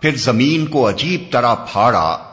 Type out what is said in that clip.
پھر زمین کو عجیب طرح پھاڑا